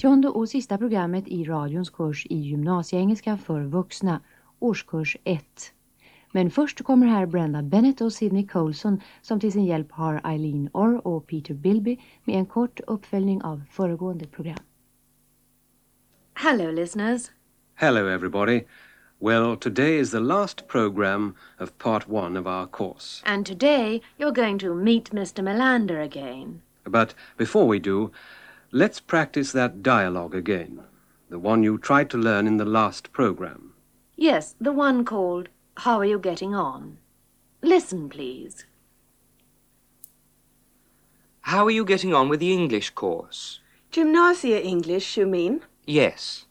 åttionde och sista programmet i radions kurs i gymnasieengelska för vuxna, årskurs 1. Men först kommer här Brenda Bennett och Sidney Colson som till sin hjälp har Eileen Orr och Peter Bilby med en kort uppföljning av föregående program. Hello, listeners. Hello, everybody. Well, today is the last program of part one of our course. And today you're going to meet Mr. Melander again. But before we do, let's practice that dialogue again, the one you tried to learn in the last program. Yes, the one called How Are You Getting On? Listen, please. How are you getting on with the English course? Gymnasia English, you mean? Yes.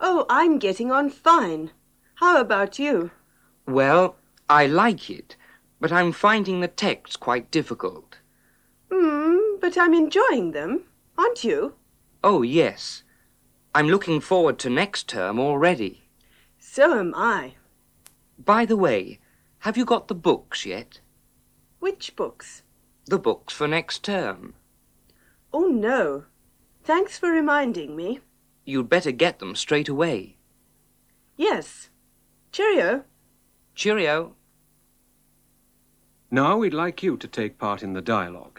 Oh, I'm getting on fine. How about you? Well, I like it, but I'm finding the texts quite difficult. Hmm, but I'm enjoying them, aren't you? Oh, yes. I'm looking forward to next term already. So am I. By the way, have you got the books yet? Which books? The books for next term. Oh, no. Thanks for reminding me. You'd better get them straight away. Yes. Cheerio. Cheerio. Now we'd like you to take part in the dialogue.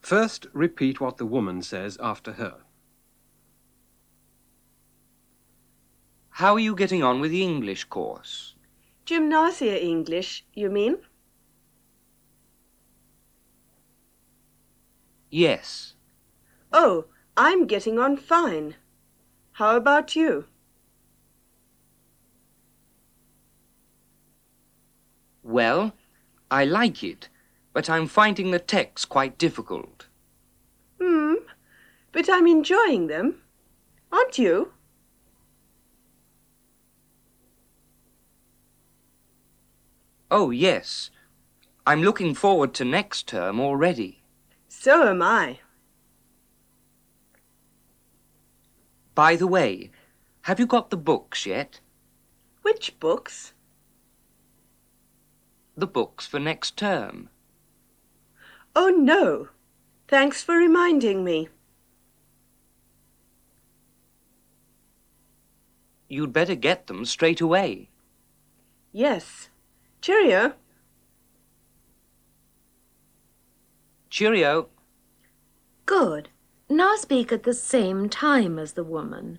First, repeat what the woman says after her. How are you getting on with the English course? Gymnasia English, you mean? Yes. Oh, I'm getting on fine. How about you? Well, I like it, but I'm finding the texts quite difficult. Hmm, but I'm enjoying them. Aren't you? Oh, yes. I'm looking forward to next term already. So am I. By the way, have you got the books yet? Which books? The books for next term. Oh, no. Thanks for reminding me. You'd better get them straight away. Yes. Cheerio. Cheerio. Good. Now speak at the same time as the woman.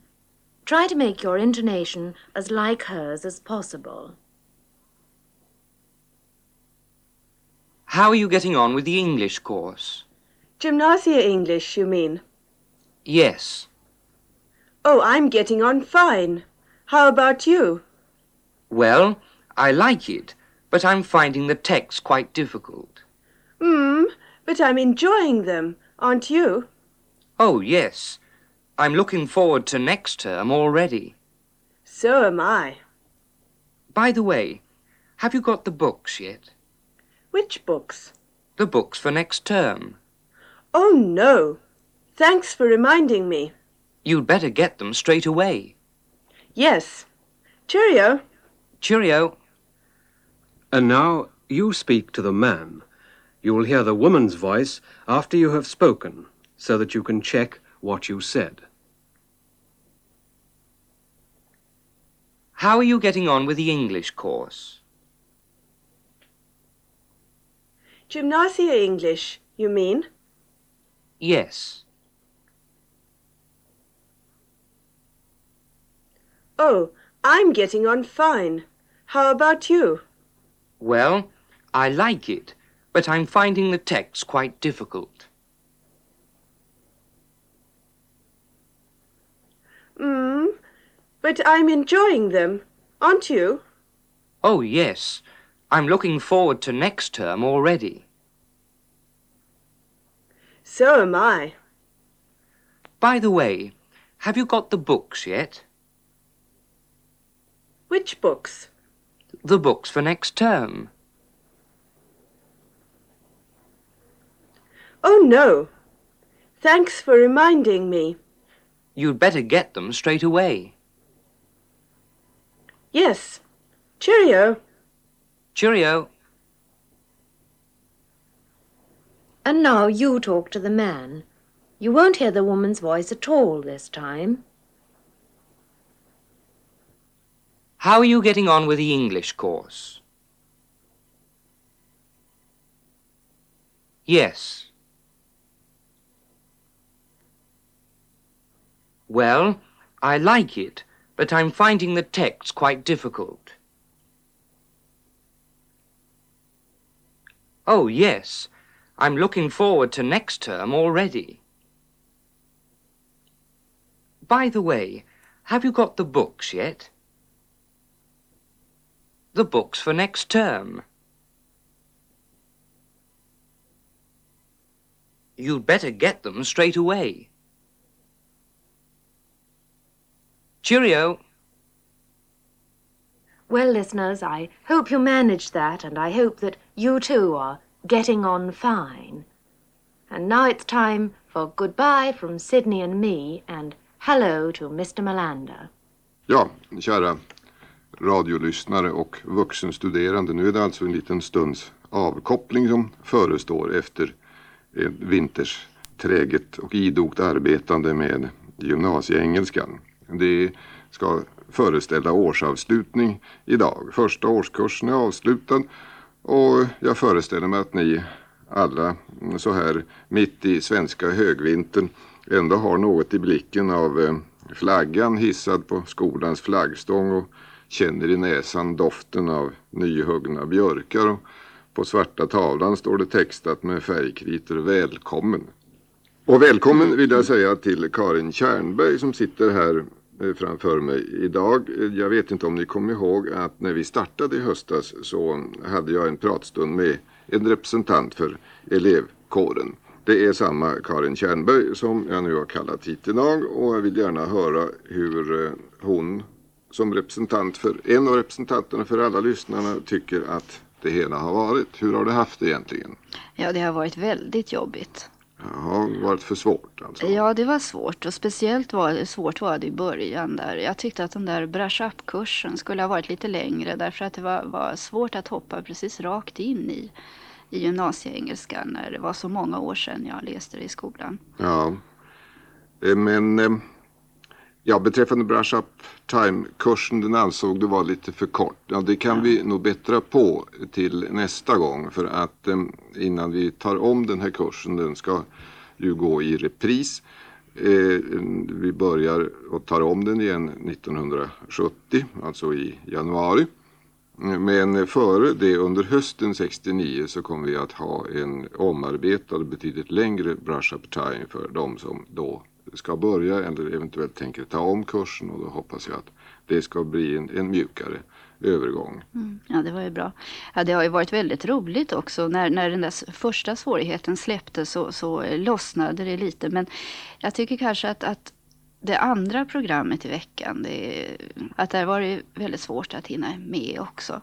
Try to make your intonation as like hers as possible. How are you getting on with the English course? Gymnasia English, you mean? Yes. Oh, I'm getting on fine. How about you? Well, I like it, but I'm finding the texts quite difficult. Hmm, but I'm enjoying them, aren't you? Oh, yes. I'm looking forward to next term already. So am I. By the way, have you got the books yet? Which books? The books for next term. Oh, no. Thanks for reminding me. You'd better get them straight away. Yes. Cheerio. Cheerio. And now you speak to the man. You will hear the woman's voice after you have spoken, so that you can check what you said. How are you getting on with the English course? Gymnasia English, you mean? Yes. Oh, I'm getting on fine. How about you? Well, I like it, but I'm finding the texts quite difficult. Hmm, but I'm enjoying them, aren't you? Oh, yes. I'm looking forward to next term already. So am I. By the way, have you got the books yet? Which books? The books for next term. Oh, no. Thanks for reminding me. You'd better get them straight away. Yes. Cheerio. Cheerio. And now you talk to the man. You won't hear the woman's voice at all this time. How are you getting on with the English course? Yes. Well, I like it, but I'm finding the text quite difficult. Oh, yes. I'm looking forward to next term already. By the way, have you got the books yet? The books for next term. You'd better get them straight away. Cheerio. Well, listeners, I hope you managed that, and I hope that you too are getting on fine. And now it's time for goodbye from Sydney and me, and hello to Mr. Melander. Ja, kära radiolyssnare och vuxenstuderande. Nu är det alltså en liten stunds avkoppling som förestår efter en vinters träget och idogt arbetande med gymnasieengelskan. Det ska föreställa årsavslutning idag. Första årskursen är avslutad och jag föreställer mig att ni alla så här mitt i svenska högvintern ändå har något i blicken av eh, flaggan hissad på skolans flaggstång och känner i näsan doften av nyhuggna björkar och på svarta tavlan står det textat med färgkritor Välkommen. Och välkommen vill jag säga till Karin Kärnberg som sitter här Eh, framför mig idag. Jag vet inte om ni kommer ihåg att när vi startade i höstas så hade jag en pratstund med en representant för elevkåren. Det är samma Karin Kärnberg som jag nu har kallat hit idag och jag vill gärna höra hur eh, hon som representant för en av representanterna för alla lyssnarna tycker att det hela har varit. Hur har du haft det egentligen? Ja, det har varit väldigt jobbigt. Jaha, varit för svårt alltså? Ja, det var svårt och speciellt var det svårt var det i början där. Jag tyckte att den där brush up-kursen skulle ha varit lite längre därför att det var, var svårt att hoppa precis rakt in i, i gymnasieengelskan när det var så många år sedan jag läste det i skolan. Ja, Eh, men eh, ja, beträffande brush up time-kursen den ansåg du var lite för kort. Ja, det kan vi nog bättra på till nästa gång för att eh, innan vi tar om den här kursen, den ska ju gå i repris. Eh, vi börjar och tar om den igen 1970, alltså i januari. Men före det under hösten 69 så kommer vi att ha en omarbetad betydligt längre brush up time för de som då ska börja eller eventuellt tänker ta om kursen och då hoppas jag att det ska bli en, en mjukare övergång. Mm. Ja, det var ju bra. Ja, det har ju varit väldigt roligt också. När, när den där första svårigheten släppte så, så lossnade det lite. Men jag tycker kanske att, att det andra programmet i veckan, det, att där var det väldigt svårt att hinna med också.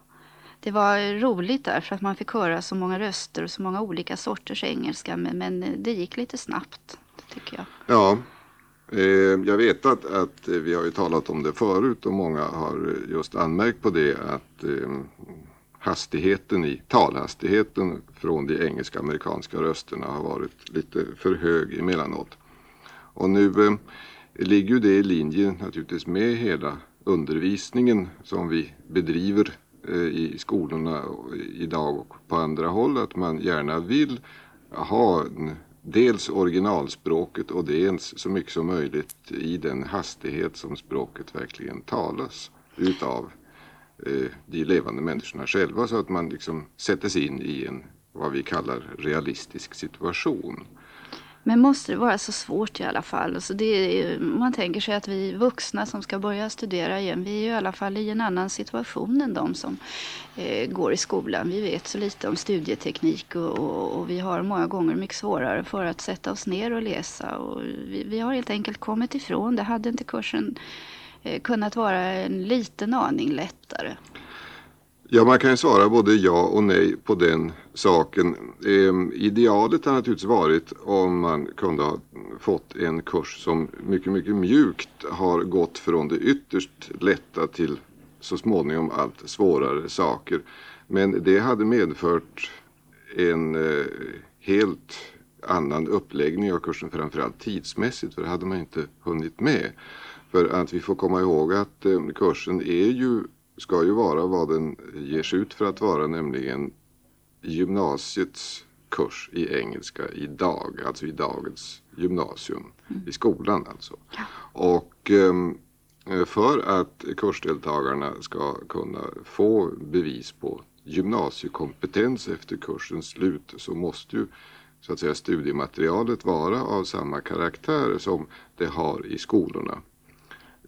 Det var roligt där för att man fick höra så många röster och så många olika sorters engelska. Men, men det gick lite snabbt, tycker jag. Ja, eh, jag vet att, att vi har ju talat om det förut och många har just anmärkt på det att eh, hastigheten i talhastigheten från de engelska-amerikanska rösterna har varit lite för hög emellanåt. Och nu eh, ligger ju det i linje naturligtvis med hela undervisningen som vi bedriver eh, i skolorna idag och på andra håll att man gärna vill ha dels originalspråket och dels så mycket som möjligt i den hastighet som språket verkligen talas utav eh, de levande människorna själva så att man liksom sätter sig in i en vad vi kallar realistisk situation. Men måste det vara så svårt i alla fall? Alltså det är, man tänker sig att vi vuxna som ska börja studera igen, vi är ju i alla fall i en annan situation än de som eh, går i skolan. Vi vet så lite om studieteknik och, och, och vi har många gånger mycket svårare för att sätta oss ner och läsa. Och vi, vi har helt enkelt kommit ifrån det. Hade inte kursen eh, kunnat vara en liten aning lättare? Ja, man kan ju svara både ja och nej på den saken. Ehm, idealet har naturligtvis varit om man kunde ha fått en kurs som mycket, mycket mjukt har gått från det ytterst lätta till så småningom allt svårare saker. Men det hade medfört en eh, helt annan uppläggning av kursen, framförallt tidsmässigt, för det hade man inte hunnit med. För att vi får komma ihåg att eh, kursen är ju, ska ju vara vad den ger sig ut för att vara, nämligen gymnasiets kurs i engelska idag, alltså i dagens gymnasium, i skolan alltså. Och ehm, för att kursdeltagarna ska kunna få bevis på gymnasiekompetens efter kursens slut så måste ju så att säga studiematerialet vara av samma karaktär som det har i skolorna.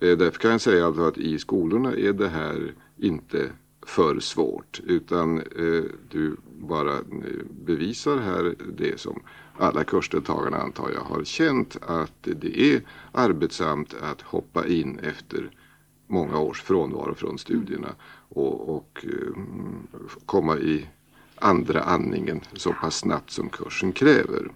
Eh, därför kan jag säga alltså att i skolorna är det här inte för svårt utan eh, du bara eh, bevisar här det som alla kursdeltagarna antar jag har känt att det är arbetsamt att hoppa in efter många års frånvaro från studierna och, och mm, komma i andra andningen så pass snabbt som kursen kräver.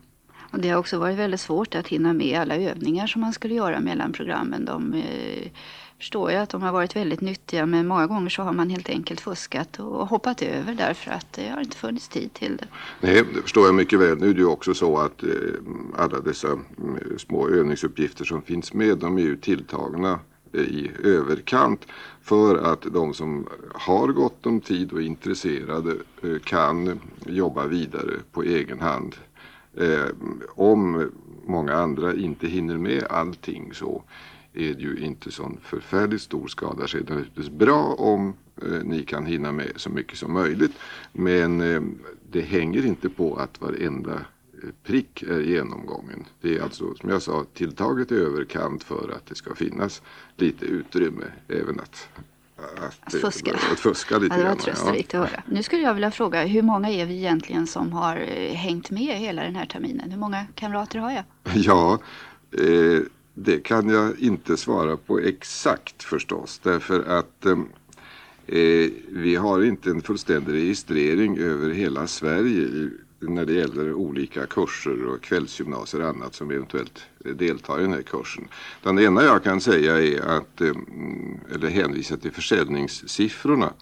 Och det har också varit väldigt svårt att hinna med alla övningar som man skulle göra mellan programmen. De eh, förstår jag att de har varit väldigt nyttiga men många gånger så har man helt enkelt fuskat och hoppat över därför att det har inte funnits tid till det. Nej, det förstår jag mycket väl. Nu är det ju också så att eh, alla dessa mm, små övningsuppgifter som finns med, de är ju tilltagna eh, i överkant för att de som har gott om tid och är intresserade eh, kan jobba vidare på egen hand. Eh, om många andra inte hinner med allting så är det ju inte sån förfärligt stor skada. Så är det naturligtvis bra om eh, ni kan hinna med så mycket som möjligt. Men eh, det hänger inte på att varenda eh, prick är genomgången. Det är alltså som jag sa tilltaget i överkant för att det ska finnas lite utrymme även att att, Att fuska. Att fuska lite Ja, det var trösterikt att höra. Nu skulle jag vilja fråga, hur många är vi egentligen som har eh, hängt med hela den här terminen? Hur många kamrater har jag? Ja, eh, det kan jag inte svara på exakt förstås. Därför att eh, eh, vi har inte en fullständig registrering över hela Sverige när det gäller olika kurser och kvällsgymnasier och annat som eventuellt eh, deltar i den här kursen. Den ena jag kan säga är att, eh, mm, eller hänvisa till försäljningssiffrorna.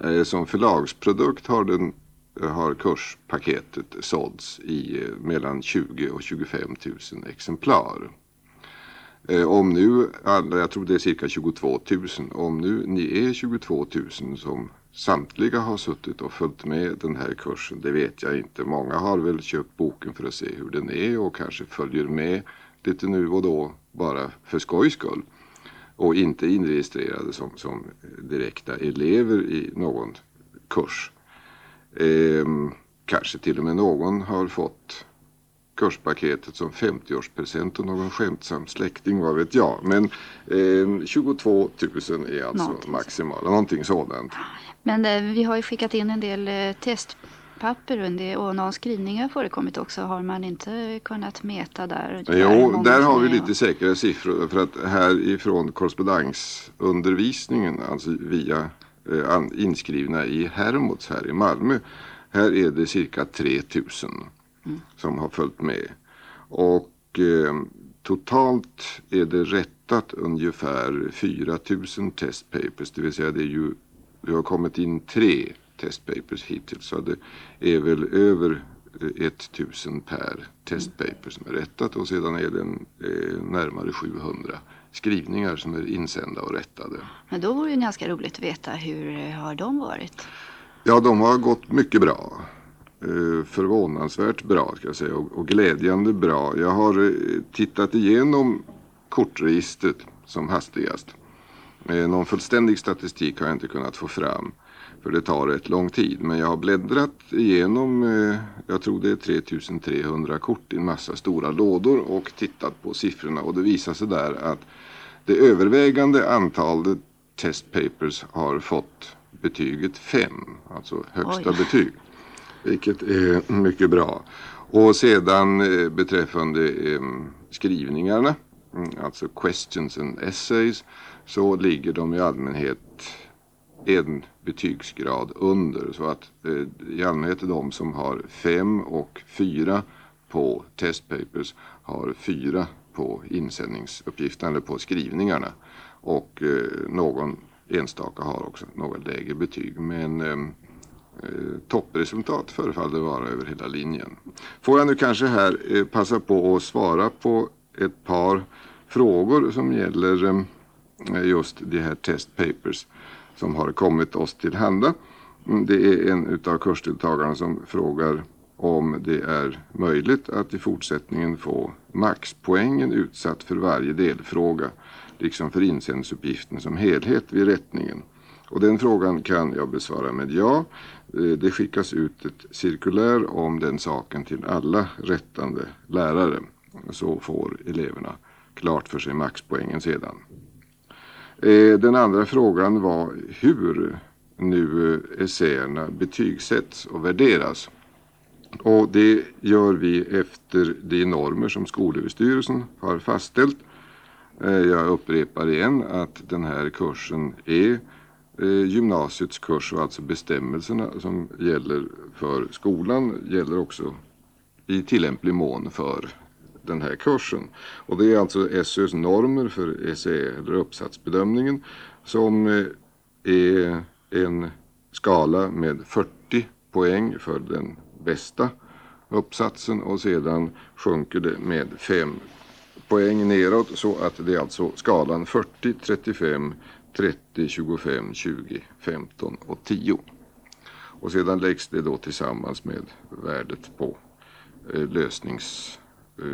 Eh, som förlagsprodukt har, den, har kurspaketet sålts i mellan 20 och 25 000 exemplar. Om nu alla, jag tror det är cirka 22 000, om nu ni är 22 000 som samtliga har suttit och följt med den här kursen, det vet jag inte. Många har väl köpt boken för att se hur den är och kanske följer med lite nu och då bara för skojs skull. Och inte inregistrerade som, som direkta elever i någon kurs. Ehm, kanske till och med någon har fått kurspaketet som 50-årspresent och någon skämtsam släkting, vad vet jag. Men eh, 22 000 är alltså Någonting maximala, någonting sådant. Men eh, vi har ju skickat in en del eh, testpapper och, och någon skrivning har förekommit också. Har man inte kunnat mäta där? Jo, där har vi lite säkrare siffror för att här ifrån korrespondensundervisningen, alltså via eh, inskrivna i Hermods här i Malmö, här är det cirka 3000 som har följt med. Och eh, totalt är det rättat ungefär 4000 testpapers, det vill säga det är ju, det har kommit in tre testpapers hittills, så det är väl över eh, 1000 per testpaper som är rättat och sedan är det en, eh, närmare 700 skrivningar som är insända och rättade. Men då vore det ganska roligt att veta hur eh, har de varit? Ja, de har gått mycket bra. Eh, förvånansvärt bra ska jag säga och, glädjande bra. Jag har eh, tittat igenom kortregistret som hastigast. Eh, någon fullständig statistik har jag inte kunnat få fram för det tar rätt lång tid. Men jag har bläddrat igenom, jag tror det är 3300 kort i en massa stora lådor och tittat på siffrorna och det visar sig där att det övervägande antalet testpapers har fått betyget 5, alltså högsta Oj. betyg. Vilket är mycket bra. Och sedan eh, beträffande ehm, skrivningarna, mm, alltså questions and essays, så ligger de i allmänhet en betygsgrad under. Så att eh, i allmänhet är de som har fem och fyra på testpapers har fyra på insändningsuppgifterna eller på skrivningarna. Och eh, någon enstaka har också något lägre betyg. Men eh, Eh, toppresultat förefaller det vara över hela linjen. Får jag nu kanske här eh, passa på att svara på ett par frågor som gäller eh, just de här test papers som har kommit oss till handa. Mm, det är en utav kursdeltagarna som frågar om det är möjligt att i fortsättningen få maxpoängen utsatt för varje delfråga, liksom för insändningsuppgiften som helhet vid rättningen. Och den frågan kan jag besvara med ja. Eh, det skickas ut ett cirkulär om den saken till alla rättande lärare. Så får eleverna klart för sig maxpoängen sedan. Eh, den andra frågan var hur nu essäerna betygsätts och värderas. Och det gör vi efter de normer som Skolöverstyrelsen har fastställt. Eh, jag upprepar igen att den här kursen är Eh, gymnasiets kurs och alltså bestämmelserna som gäller för skolan gäller också i tillämplig mån för den här kursen. Och det är alltså SÖs normer för essä eller uppsatsbedömningen som eh, är en skala med 40 poäng för den bästa uppsatsen och sedan sjunker det med 5 poäng neråt så att det är alltså skalan 40, 35, 30, 25, 20, 15 och 10. Och sedan läggs det då tillsammans med värdet på eh, lösnings, eh,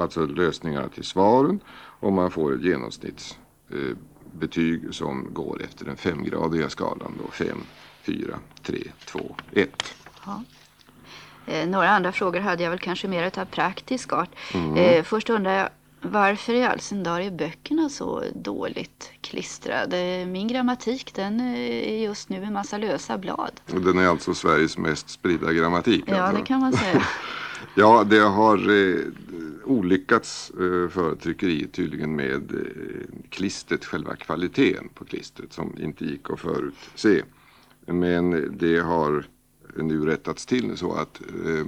alltså lösningarna till svaren och man får ett genomsnittsbetyg eh, som går efter den femgradiga skalan då 5, 4, 3, 2, 1. Eh, några andra frågor hade jag väl kanske mer av praktisk art. Eh, först undrar jag varför i all sin dar är böckerna så dåligt klistrade? Min grammatik den eh, är just nu en massa lösa blad. Den är alltså Sveriges mest spridda grammatik. Ja, alltså. det kan man säga. Ja, det har eh, olyckats eh, för tryckeriet tydligen med eh, klistret, själva kvaliteten på klistret som inte gick att förutse. Men det har nu rättats till så att eh,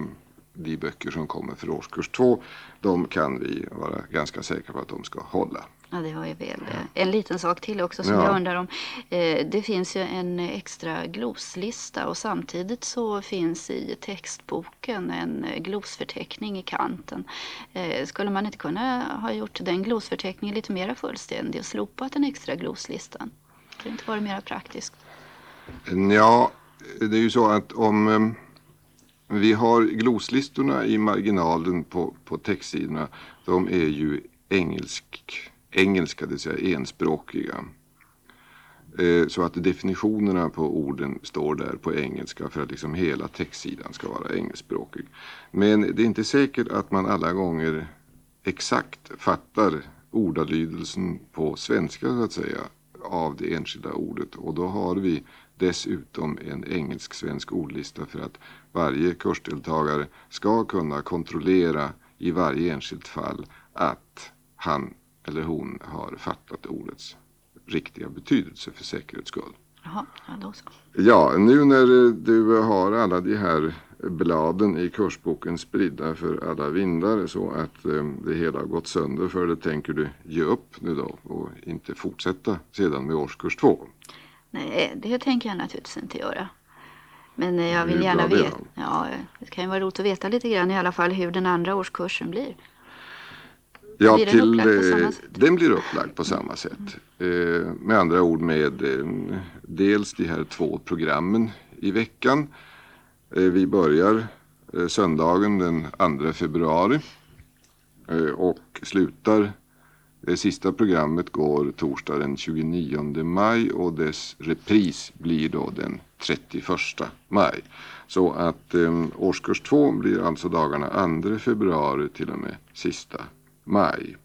de böcker som kommer för årskurs två, de kan vi vara ganska säkra på att de ska hålla. Ja, det var ju väl eh, en liten sak till också som Ja. jag undrar om. Eh, det finns ju en extra gloslista och samtidigt så finns i textboken en eh, glosförteckning i kanten. Eh, skulle man inte kunna ha gjort den glosförteckningen lite mer fullständig och slopat den extra gloslistan? Det inte vara mer praktiskt. Ja, det är ju så att om vi har gloslistorna i marginalen på, på textsidorna, de är ju engelsk, engelska, det vill säga enspråkiga. Eh, Så att definitionerna på orden står där på engelska för att liksom hela textsidan ska vara engelskspråkig. Men det är inte säkert att man alla gånger exakt fattar ordalydelsen på svenska så att säga av det enskilda ordet och då har vi dessutom en engelsk-svensk ordlista för att varje kursdeltagare ska kunna kontrollera i varje enskilt fall att han eller hon har fattat ordets riktiga betydelse för säkerhets skull. Jaha, ja. Ja, nu när du har alla de här bladen i kursboken spridda för alla vindar så att eh, det hela har gått sönder för det tänker du ge upp nu då och inte fortsätta sedan med årskurs två. Nej, det tänker jag naturligtvis inte göra. Men eh, jag vill gärna veta. Ja, det kan ju vara roligt att veta lite grann i alla fall hur den andra årskursen blir. Ja, Blir den till, eh, den blir upplagd på samma sätt. Eh, med andra ord med eh, dels de här två programmen i veckan. Eh, vi börjar söndagen den 2 februari och slutar det sista programmet går torsdag den 29 maj och dess repris blir då den 31 maj. Så att eh, årskurs 2 blir alltså dagarna 2 februari till och med sista maj.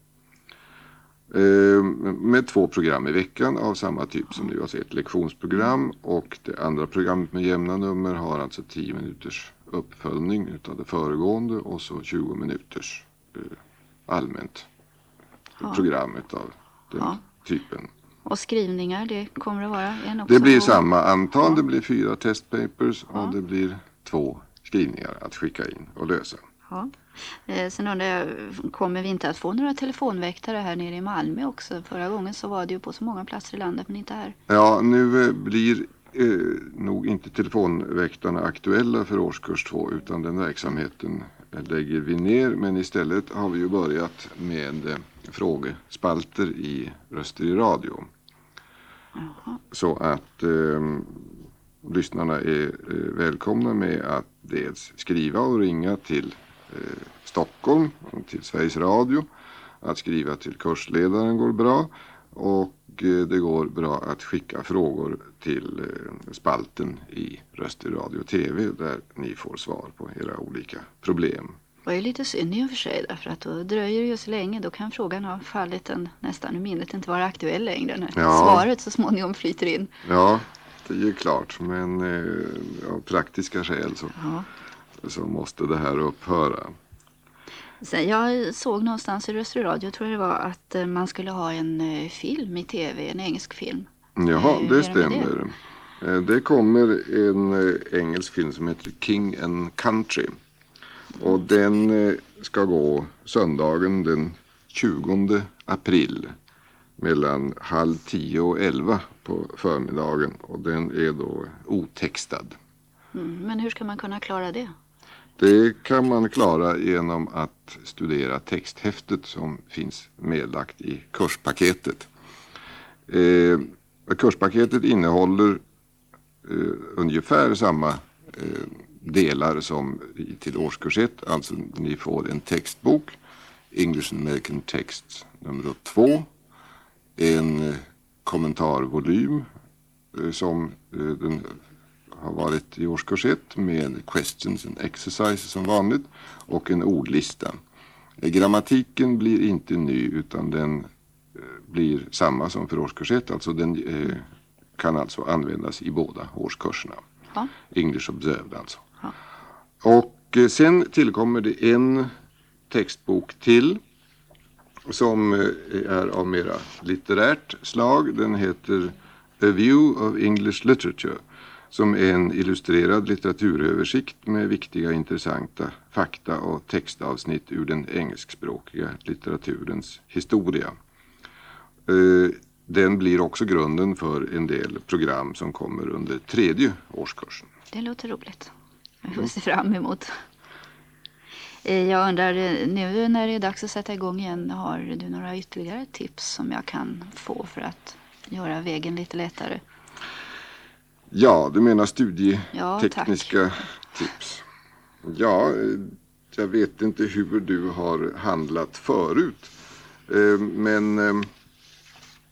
Eh, med två program i veckan av samma typ som nu, alltså ett lektionsprogram och det andra programmet med jämna nummer har alltså 10 minuters uppföljning utav det föregående och så 20 minuters eh, allmänt program utav den Ja. typen. Och skrivningar, det kommer att vara en också. Det blir samma antal, det blir fyra testpapers och det blir två skrivningar att skicka in och lösa. Ja. Eh, sen undrar jag, kommer vi inte att få några telefonväktare här nere i Malmö också? Förra gången så var det ju på så många platser i landet men inte här. Ja, nu eh, blir är nog inte telefonväktarna aktuella för årskurs två utan den verksamheten lägger vi ner. Men istället har vi ju börjat med eh, frågespalter i Röster i radio. Så att eh, lyssnarna är eh, välkomna med att dels skriva och ringa till eh, Stockholm, till Sveriges Radio. Att skriva till kursledaren går bra och det går bra att skicka frågor till eh, spalten i Röst i Radio TV där ni får svar på era olika problem. Det är lite synd i och för sig därför att då dröjer det ju så länge. Då kan frågan ha fallit en, nästan ur minnet, inte vara aktuell längre när Ja. svaret så småningom flyter in. Ja, det är ju klart men eh, av praktiska skäl så, Ja. så måste det här upphöra. Sen jag såg någonstans i Röster Radio tror jag det var att eh, man skulle ha en eh, film i tv, en engelsk film. Jaha, Hur det stämmer. Eh, Det kommer en eh, engelsk film som heter King and Country. Och den eh, ska gå söndagen den 20 april mellan halv tio och elva på förmiddagen. Och den är då otextad. Mm. Men hur ska man kunna klara det? Det kan man klara genom att studera texthäftet som finns medlagt i kurspaketet. Eh, kurspaketet innehåller eh, ungefär samma eh, delar som i, till årskurs 1. Alltså ni får en textbok, English and American Texts nummer 2. En eh, kommentarvolym eh, som eh, den har varit i årskurs 1 med questions and exercises som vanligt och en ordlista. Grammatiken blir inte ny utan den eh, blir samma som för årskurs 1. Alltså den eh, kan alltså användas i båda årskurserna. Ja. English Observed alltså. Ja. Och eh, sen tillkommer det en textbok till som eh, är av mera litterärt slag. Den heter A View of English Literature som är en illustrerad litteraturöversikt med viktiga intressanta fakta och textavsnitt ur den engelskspråkiga litteraturens historia. Eh, Den blir också grunden för en del program som kommer under tredje årskursen. Det låter roligt. Vi får se fram emot. Eh, Jag undrar, eh, nu när det är dags att sätta igång igen, har du några ytterligare tips som jag kan få för att göra vägen lite lättare? Ja, du menar Ja, studietekniska tips. Ja, eh, jag vet inte hur du har handlat förut. Eh, Men eh,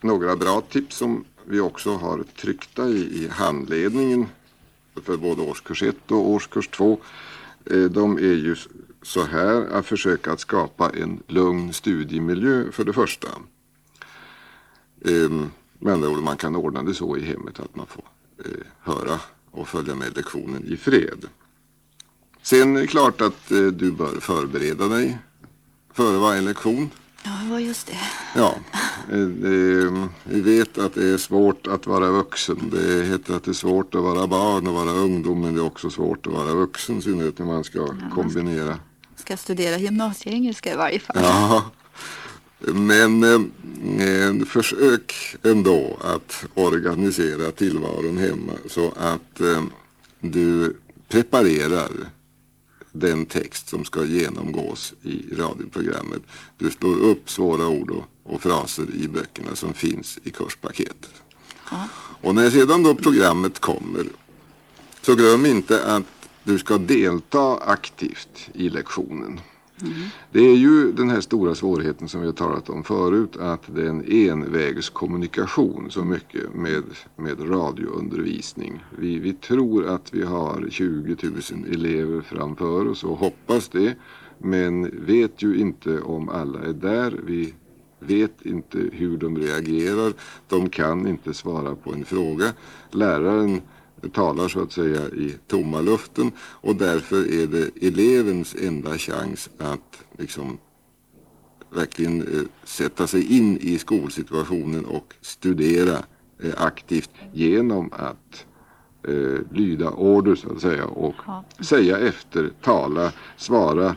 några bra tips som vi också har tryckta i, handledningen för både årskurs 1 och årskurs 2. De är ju så här att försöka att skapa en lugn studiemiljö för det första. Eh, ord, man kan ordna det så i hemmet att man får eh, höra och följa med lektionen i fred. Sen är det klart att eh, du bör förbereda dig före varje lektion. Ja, det var just det. Ja, eh, vi vet att det är svårt att vara vuxen. Det heter att det är svårt att vara barn och vara ungdom men det är också svårt att vara vuxen i synnerhet när man ska kombinera Ska studera gymnasieengelska i varje fall. Ja, men eh, försök ändå att organisera tillvaron hemma så att eh, du preparerar den text som ska genomgås i radioprogrammet. Du slår upp svåra ord och, och fraser i böckerna som finns i kurspaketet. Och när sedan då programmet kommer så glöm inte att du ska delta aktivt i lektionen. Mm. Det är ju den här stora svårigheten som vi har talat om förut att det är en envägskommunikation så mycket med, med radioundervisning. Vi, vi tror att vi har 20 000 elever framför oss och hoppas det men vet ju inte om alla är där. Vi vet inte hur de reagerar. De kan inte svara på en fråga. Läraren talar så att säga i tomma luften och därför är det elevens enda chans att liksom verkligen eh, sätta sig in i skolsituationen och studera eh, aktivt genom att eh, lyda order så att säga och Ja. säga efter, tala, svara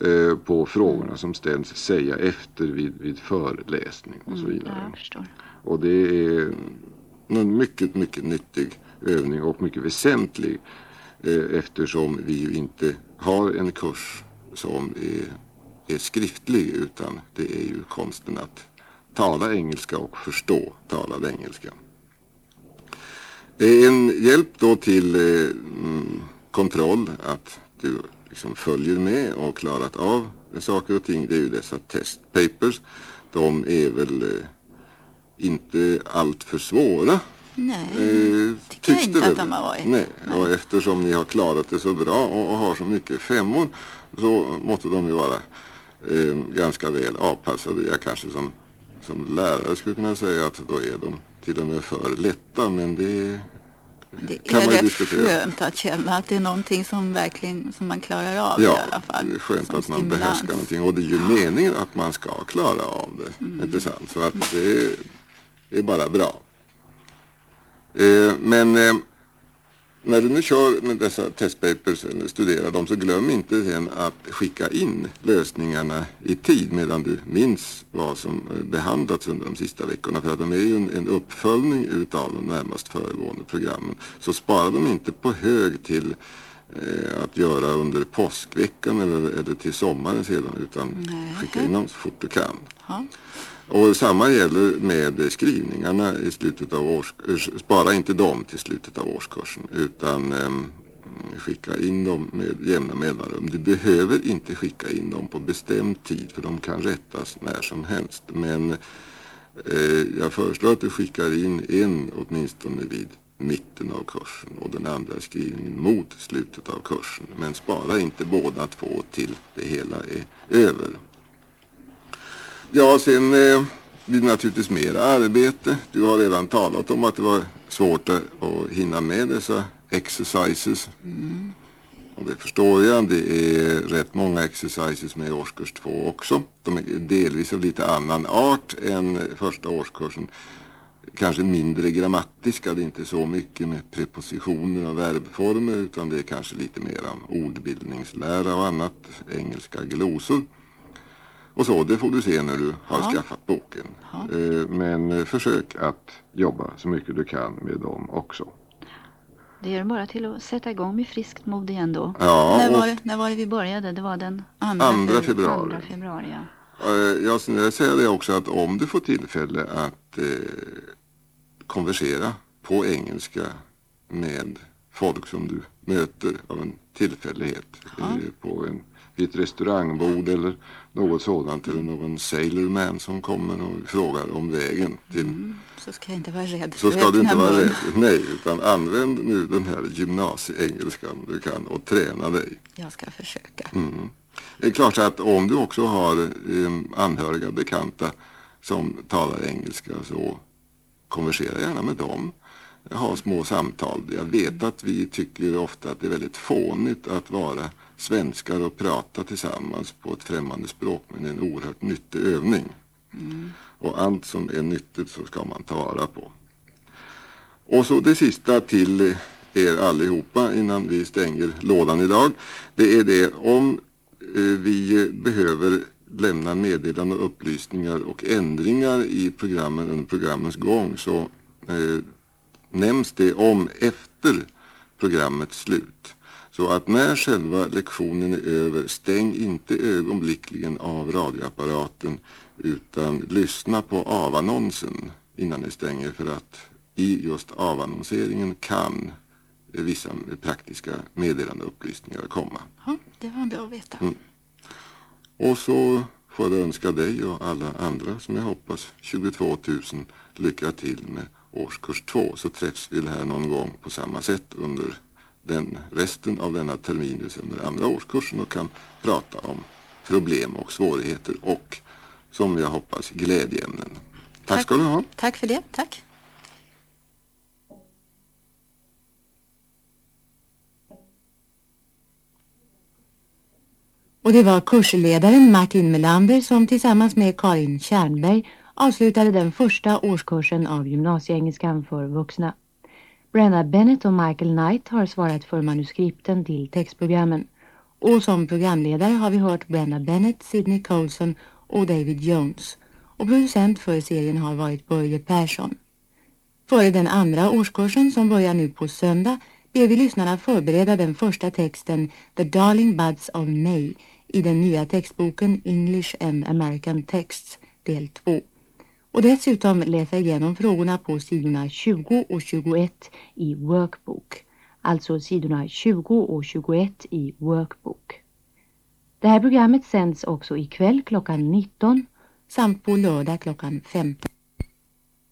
eh, på frågorna som ställs, säga efter vid, vid föreläsning och så vidare. Ja, jag förstår. Och det är en mycket, mycket nyttig övning och mycket väsentlig eh, eftersom vi ju inte har en kurs som är, är skriftlig utan det är ju konsten att tala engelska och förstå talad engelska. Eh, en hjälp då till eh, mm, kontroll att du liksom följer med och klarat av saker och ting. Det är ju dessa Testpapers. De är väl inte allt för svåra. Nej, eh, tycker jag inte att de har varit. Nej. Nej, och eftersom ni har klarat det så bra och, och har så mycket femmor så måste de ju vara eh, ganska väl avpassade. Jag kanske som, som lärare skulle kunna säga att då är de till och med för lätta men det det kan är rätt skönt att känna att det är någonting som verkligen som man klarar av ja, i alla fall. det är skönt att man stimulans. behärskar någonting och det är ju ja. meningen att man ska klara av det. Mm. Inte sant? Så att det är, det är bara bra. Eh, men eh, när du nu kör med dessa testpapers eller studerar dem så glöm inte sen att skicka in lösningarna i tid medan du minns vad som eh, behandlats under de sista veckorna. För att de är ju en, en uppföljning utav de närmast föregående programmen. Så spara dem inte på hög till eh, att göra under påskveckan eller, eller till sommaren sedan utan Nej. skicka in dem så fort du kan. Ha. Och samma gäller med skrivningarna i slutet av årskursen. Eh, spara inte dem till slutet av årskursen utan eh, skicka in dem med jämna mellanrum. Du behöver inte skicka in dem på bestämd tid för de kan rättas när som helst. Men eh, jag föreslår att du skickar in en åtminstone vid mitten av kursen och den andra skrivningen mot slutet av kursen. Men spara inte båda två till det hela är över. Ja, sen eh, blir det naturligtvis mer arbete. Du har redan talat om att det var svårt att hinna med dessa exercises. Mm. Och det förstår jag. Det är rätt många exercises med i årskurs två också. De är delvis av lite annan art än första årskursen. Kanske mindre grammatiska. Det är inte så mycket med prepositioner och verbformer utan det är kanske lite mer ordbildningslära och annat. Engelska glosor. Och så, det får du se när du har ja. skaffat boken. Ja. Eh, men eh, försök att jobba så mycket du kan med dem också. Det gör bara till att sätta igång med friskt mod igen då. Ja, när, var det, när var det vi började? Det var den 2 februari. februari ja. Eh, jag säga det också att om du får tillfälle att eh, konversera på engelska med folk som du möter av en tillfällighet ja. på en vid ett restaurangbord eller något sådant eller någon sailorman som kommer och frågar om vägen till... Mm, så ska jag inte vara rädd. Så ska du inte vara rädd. Nej, utan använd nu den här gymnasieengelskan du kan och träna dig. Jag ska försöka. Mm. Det är klart att om du också har eh, anhöriga bekanta som talar engelska så konversera gärna med dem. Ha små samtal. Jag vet att vi tycker ofta att det är väldigt fånigt att vara svenskar och prata tillsammans på ett främmande språk men en oerhört nyttig övning. Mm. Och allt som är nyttigt så ska man ta vara på. Och så det sista till er allihopa innan vi stänger lådan idag. Det är det om eh, vi behöver lämna meddelanden och upplysningar och ändringar i programmen under programmens gång så eh, nämns det om efter programmets slut. Så att när själva lektionen är över, stäng inte ögonblickligen av radioapparaten utan lyssna på avannonsen innan ni stänger för att i just avannonseringen kan vissa praktiska meddelande upplysningar komma. Ja, det var bra att veta. Mm. Och så får jag önska dig och alla andra som jag hoppas 22 000 lycka till med årskurs 2 så träffs vi här någon gång på samma sätt under den resten av denna termin, under andra årskursen och kan prata om problem och svårigheter och som jag hoppas glädjeämnen. Tack, Tack ska du ha. Tack för det. Tack. Och det var kursledaren Martin Melander som tillsammans med Karin Kärnberg avslutade den första årskursen av gymnasieengelskan för vuxna. Brenna Bennett och Michael Knight har svarat för manuskripten till textprogrammen. Och som programledare har vi hört Brenna Bennett, Sidney Colson och David Jones. Och producent för serien har varit Börje Persson. Före den andra årskursen som börjar nu på söndag ber vi lyssnarna förbereda den första texten The Darling Buds of May i den nya textboken English and American Texts del 2. Och dessutom läsa igenom frågorna på sidorna 20 och 21 i Workbook. Alltså sidorna 20 och 21 i Workbook. Det här programmet sänds också ikväll klockan 19 samt på lördag klockan 15.